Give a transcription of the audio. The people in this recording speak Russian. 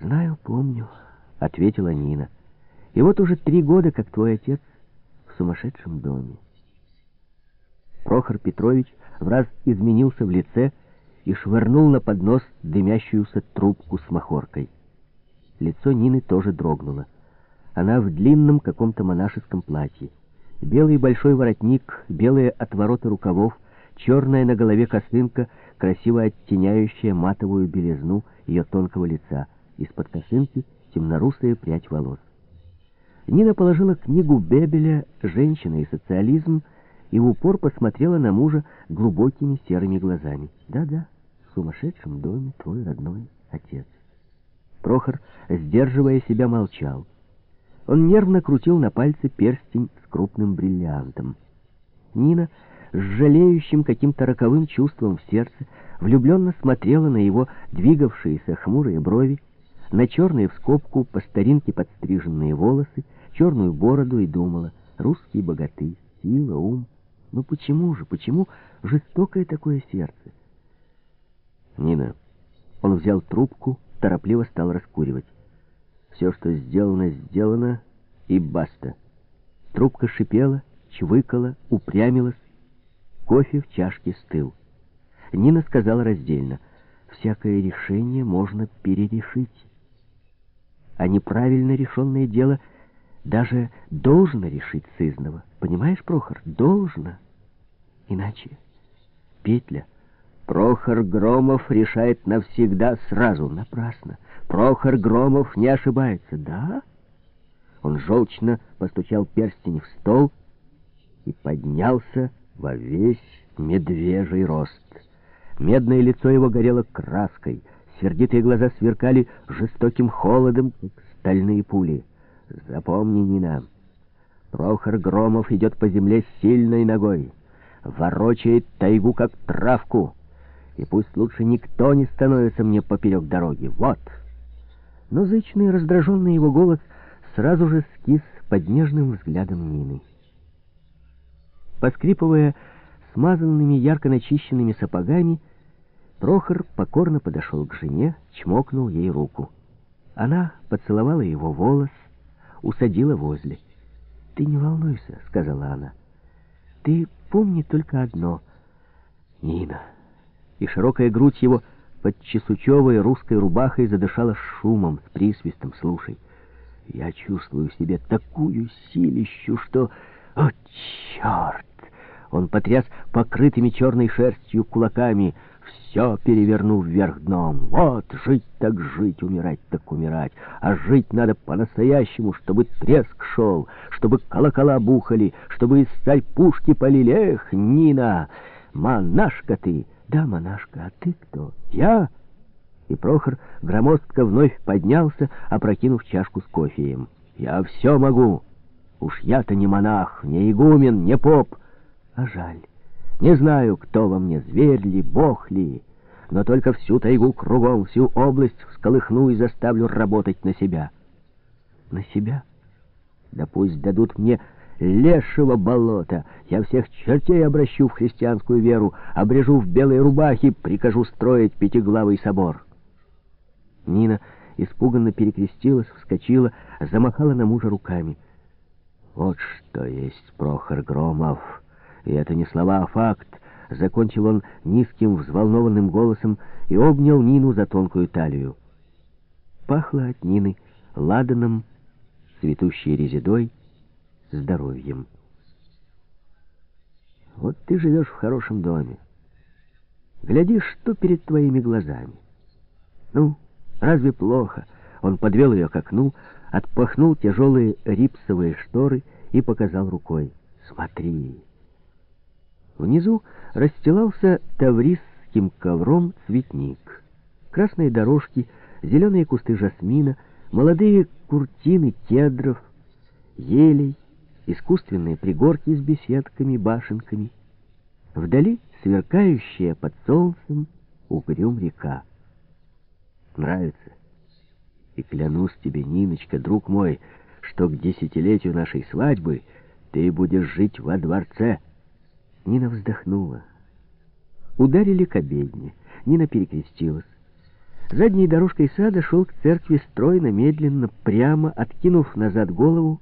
«Знаю, помню», — ответила Нина. «И вот уже три года, как твой отец в сумасшедшем доме». Прохор Петрович в раз изменился в лице и швырнул на поднос дымящуюся трубку с махоркой. Лицо Нины тоже дрогнуло. Она в длинном каком-то монашеском платье. Белый большой воротник, белые отвороты рукавов, черная на голове косынка, красиво оттеняющая матовую белизну ее тонкого лица. Из-под косынки темнорусая прядь волос. Нина положила книгу Бебеля «Женщина и социализм» и в упор посмотрела на мужа глубокими серыми глазами. «Да-да, в сумасшедшем доме твой родной отец». Прохор, сдерживая себя, молчал. Он нервно крутил на пальце перстень с крупным бриллиантом. Нина, с жалеющим каким-то роковым чувством в сердце, влюбленно смотрела на его двигавшиеся хмурые брови, на черные в скобку по старинке подстриженные волосы, черную бороду и думала, русский богатырь, сила, ум. Ну почему же, почему жестокое такое сердце? Нина, он взял трубку, торопливо стал раскуривать. Все, что сделано, сделано, и баста. Трубка шипела, чвыкала, упрямилась. Кофе в чашке стыл. Нина сказала раздельно, «Всякое решение можно перерешить. А неправильно решенное дело даже должно решить сызного. Понимаешь, Прохор? Должно. Иначе петля. Прохор Громов решает навсегда сразу. Напрасно. Прохор Громов не ошибается. Да? Он желчно постучал перстень в стол и поднялся во весь медвежий рост. Медное лицо его горело краской, сердитые глаза сверкали жестоким холодом, как стальные пули. Запомни, Нина, Прохор Громов идет по земле сильной ногой, ворочает тайгу, как травку, и пусть лучше никто не становится мне поперек дороги. Вот! Но зычный, раздраженный его голос сразу же скис под нежным взглядом Нины. Поскрипывая смазанными, ярко начищенными сапогами, Прохор покорно подошел к жене, чмокнул ей руку. Она поцеловала его волос, усадила возле. «Ты не волнуйся», — сказала она. «Ты помни только одно — Нина». И широкая грудь его под чесучевой русской рубахой задышала шумом, с присвистом. «Слушай, я чувствую в себе такую силищу, что... О, черт!» Он потряс покрытыми черной шерстью кулаками — все перевернув вверх дном. Вот, жить так жить, умирать так умирать. А жить надо по-настоящему, чтобы треск шел, чтобы колокола бухали, чтобы из царь пушки полили. Эх, Нина, монашка ты! Да, монашка, а ты кто? Я? И Прохор громоздко вновь поднялся, опрокинув чашку с кофеем. Я все могу. Уж я-то не монах, не игумен, не поп. А жаль. Не знаю, кто во мне, зверь ли, бог ли, но только всю тайгу кругом, всю область всколыхну и заставлю работать на себя. На себя? Да пусть дадут мне лешего болота. Я всех чертей обращу в христианскую веру, обрежу в белые рубахи, прикажу строить пятиглавый собор. Нина испуганно перекрестилась, вскочила, замахала на мужа руками. Вот что есть Прохор Громов. И это не слова, а факт. Закончил он низким, взволнованным голосом и обнял Нину за тонкую талию. Пахло от Нины ладаном, цветущей резидой, здоровьем. Вот ты живешь в хорошем доме. Глядишь, что перед твоими глазами. Ну, разве плохо? Он подвел ее к окну, отпахнул тяжелые рипсовые шторы и показал рукой. Смотри. Внизу расстилался таврисским ковром цветник. Красные дорожки, зеленые кусты жасмина, молодые куртины кедров, елей, искусственные пригорки с беседками, башенками. Вдали сверкающая под солнцем угрюм река. Нравится? И клянусь тебе, Ниночка, друг мой, что к десятилетию нашей свадьбы ты будешь жить во дворце. Нина вздохнула. Ударили к обедне. Нина перекрестилась. Задней дорожкой сада шел к церкви стройно, медленно, прямо, откинув назад голову,